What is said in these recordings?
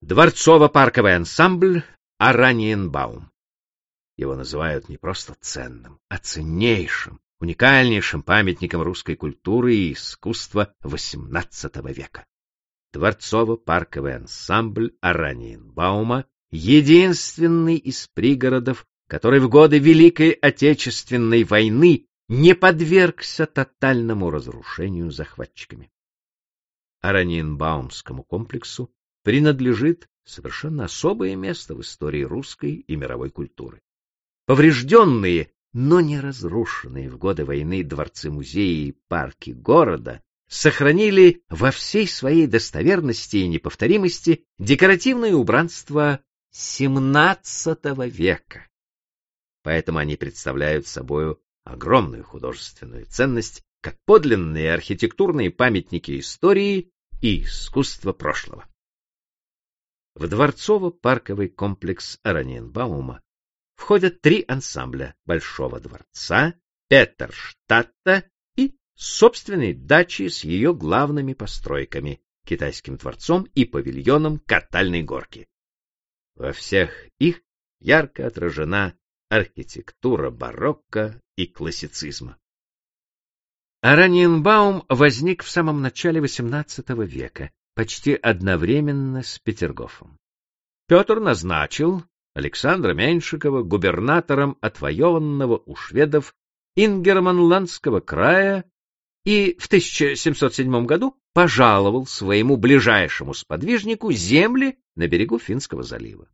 Дворцово-парковый ансамбль Араньенбаум. Его называют не просто ценным, а ценнейшим, уникальнейшим памятником русской культуры и искусства XVIII века. Дворцово-парковый ансамбль Араньенбаума — единственный из пригородов, который в годы Великой Отечественной войны не подвергся тотальному разрушению захватчиками. Араньенбаумскому комплексу принадлежит совершенно особое место в истории русской и мировой культуры. Поврежденные, но не разрушенные в годы войны дворцы-музеи и парки города сохранили во всей своей достоверности и неповторимости декоративное убранство XVII века. Поэтому они представляют собою огромную художественную ценность как подлинные архитектурные памятники истории и искусства прошлого. В дворцово-парковый комплекс Араньенбаума входят три ансамбля Большого дворца, Петерштадта и собственной дачи с ее главными постройками — китайским дворцом и павильоном катальной горки. Во всех их ярко отражена архитектура барокко и классицизма. Араньенбаум возник в самом начале XVIII века почти одновременно с Петергофом. Петр назначил Александра Меньшикова губернатором отвоеванного у шведов Ингерманландского края и в 1707 году пожаловал своему ближайшему сподвижнику земли на берегу Финского залива.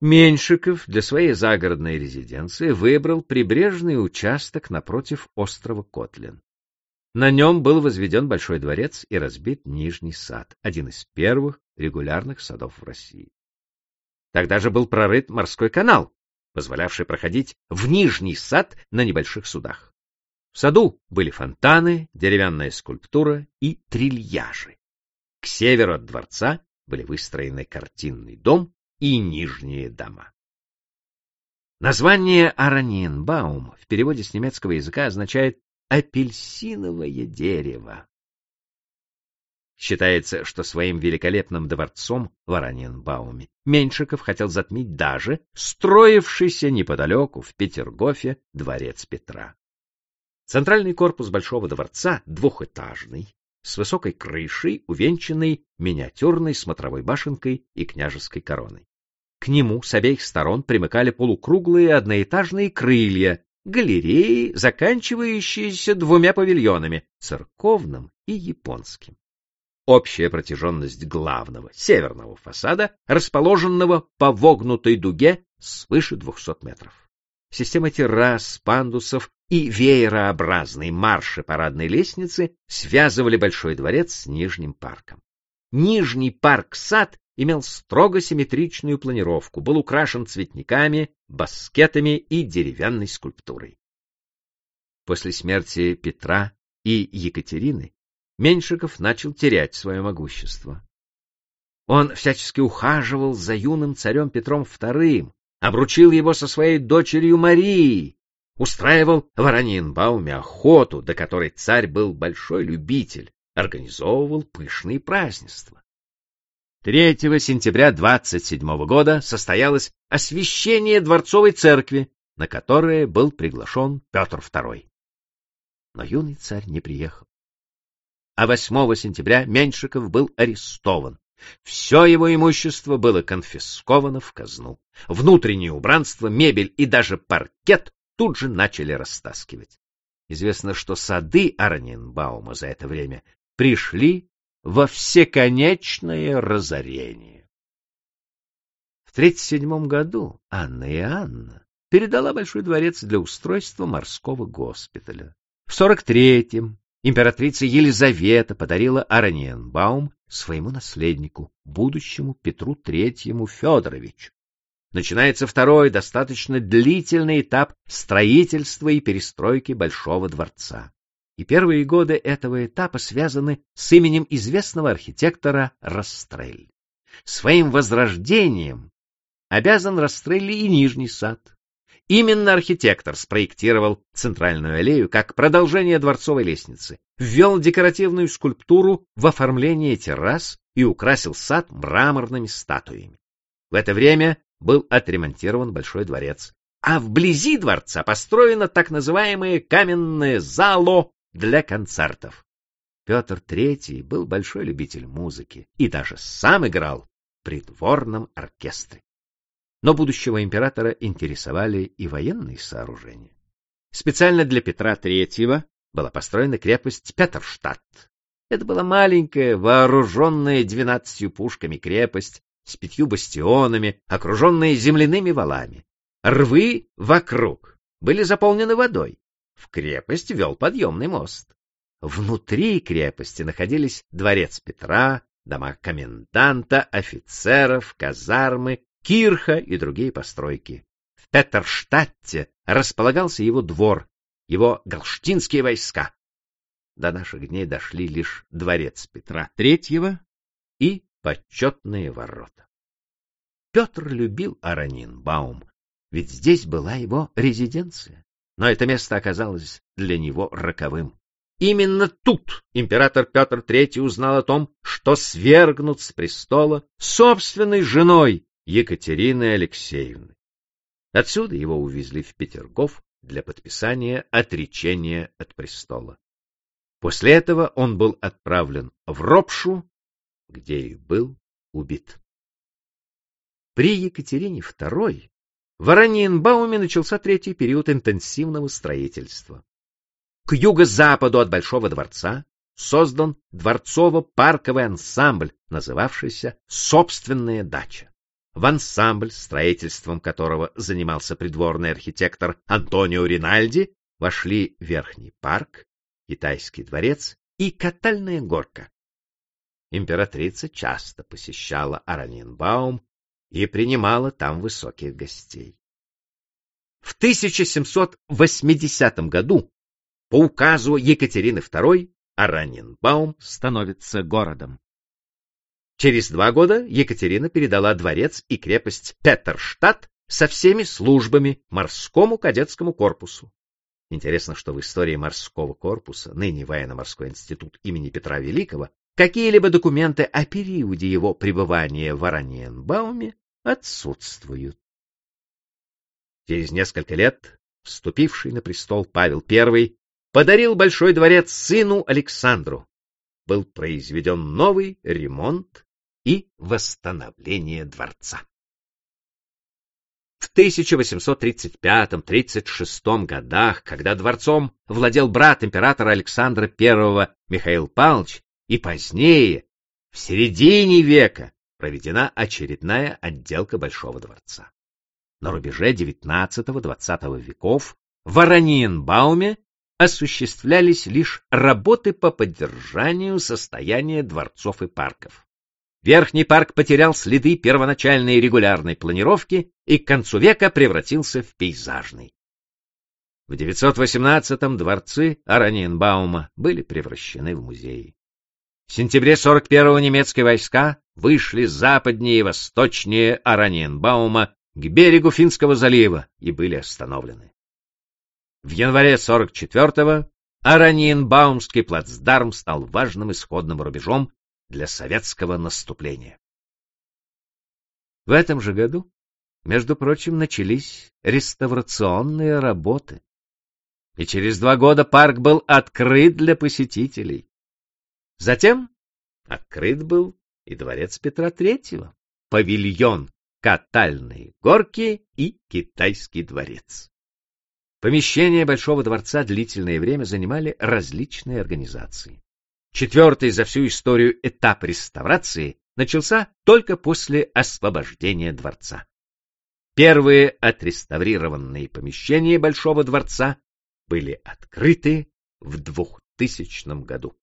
Меньшиков для своей загородной резиденции выбрал прибрежный участок напротив острова Котлин. На нем был возведен Большой дворец и разбит Нижний сад, один из первых регулярных садов в России. Тогда же был прорыт морской канал, позволявший проходить в Нижний сад на небольших судах. В саду были фонтаны, деревянная скульптура и трильяжи. К северу от дворца были выстроены картинный дом и нижние дома. Название Араньенбаум в переводе с немецкого языка означает апельсиновое дерево. Считается, что своим великолепным дворцом в Араньенбауме Меньшиков хотел затмить даже строившийся неподалеку в Петергофе дворец Петра. Центральный корпус Большого дворца двухэтажный, с высокой крышей, увенчанной миниатюрной смотровой башенкой и княжеской короной. К нему с обеих сторон примыкали полукруглые одноэтажные крылья галереи, заканчивающиеся двумя павильонами — церковным и японским. Общая протяженность главного, северного фасада, расположенного по вогнутой дуге свыше 200 метров. Система террас, пандусов и веерообразной марши парадной лестницы связывали Большой дворец с Нижним парком. Нижний парк-сад имел строго симметричную планировку, был украшен цветниками, баскетами и деревянной скульптурой. После смерти Петра и Екатерины Меньшиков начал терять свое могущество. Он всячески ухаживал за юным царем Петром II, обручил его со своей дочерью Марией, устраивал в Араньенбауме охоту, до которой царь был большой любитель, организовывал пышные празднества. 3 сентября 27 года состоялось освящение дворцовой церкви, на которое был приглашен Петр II. Но юный царь не приехал. А 8 сентября Меньшиков был арестован. Все его имущество было конфисковано в казну. Внутреннее убранство, мебель и даже паркет тут же начали растаскивать. Известно, что сады Арненбаума за это время пришли во всеконечное разорение. В 1937 году Анна и Анна передала Большой дворец для устройства морского госпиталя. В 43-м императрица Елизавета подарила Араньенбаум своему наследнику, будущему Петру Третьему Федоровичу. Начинается второй, достаточно длительный этап строительства и перестройки Большого дворца и первые годы этого этапа связаны с именем известного архитектора Растрелли. Своим возрождением обязан Растрелли и Нижний сад, Именно архитектор спроектировал центральную аллею как продолжение дворцовой лестницы, ввел декоративную скульптуру в оформление террас и украсил сад мраморными статуями. В это время был отремонтирован Большой дворец, а вблизи дворца построено так называемое каменное зало для концертов. Петр III был большой любитель музыки и даже сам играл в придворном оркестре. Но будущего императора интересовали и военные сооружения. Специально для Петра III была построена крепость Петерштадт. Это была маленькая, вооруженная двенадцатью пушками крепость с пятью бастионами, окруженная земляными валами. Рвы вокруг были заполнены водой. В крепость вел подъемный мост. Внутри крепости находились дворец Петра, дома коменданта, офицеров, казармы, кирха и другие постройки. В Петерштадте располагался его двор, его галштинские войска. До наших дней дошли лишь дворец Петра III и почетные ворота. Петр любил Аранинбаум, ведь здесь была его резиденция, но это место оказалось для него роковым. Именно тут император Петр III узнал о том, что свергнут с престола собственной женой Екатериной Алексеевной. Отсюда его увезли в Петергоф для подписания отречения от престола. После этого он был отправлен в Ропшу, где и был убит. При Екатерине II в Ораниенбауме начался третий период интенсивного строительства. К юго-западу от Большого дворца создан дворцово-парковый ансамбль, называвшийся «Собственная дача». В ансамбль, строительством которого занимался придворный архитектор Антонио Ринальди, вошли Верхний парк, Китайский дворец и катальная горка. Императрица часто посещала Аранинбаум и принимала там высоких гостей. В 1780 году по указу Екатерины II Аранинбаум становится городом. Через два года Екатерина передала дворец и крепость Петерштадт со всеми службами морскому кадетскому корпусу. Интересно, что в истории морского корпуса, ныне военно-морской институт имени Петра Великого, какие-либо документы о периоде его пребывания в Араньенбауме отсутствуют. Через несколько лет вступивший на престол Павел I подарил Большой дворец сыну Александру. Был произведен новый ремонт и восстановление дворца. В 1835-36 годах, когда дворцом владел брат императора Александра I Михаил Павлович, и позднее, в середине века, проведена очередная отделка Большого дворца. На рубеже XIX-XX веков в Ораниенбауме осуществлялись лишь работы по поддержанию состояния дворцов и парков. Верхний парк потерял следы первоначальной регулярной планировки и к концу века превратился в пейзажный. В 918-м дворцы Араньенбаума были превращены в музеи. В сентябре 41-го немецкие войска вышли западнее и восточнее Араньенбаума к берегу Финского залива и были остановлены. В январе 44-го Араньенбаумский плацдарм стал важным исходным рубежом для советского наступления. В этом же году, между прочим, начались реставрационные работы, и через два года парк был открыт для посетителей. Затем открыт был и дворец Петра Третьего, павильон, катальные горки и китайский дворец. Помещения Большого дворца длительное время занимали различные организации. Четвертый за всю историю этап реставрации начался только после освобождения дворца. Первые отреставрированные помещения Большого дворца были открыты в 2000 году.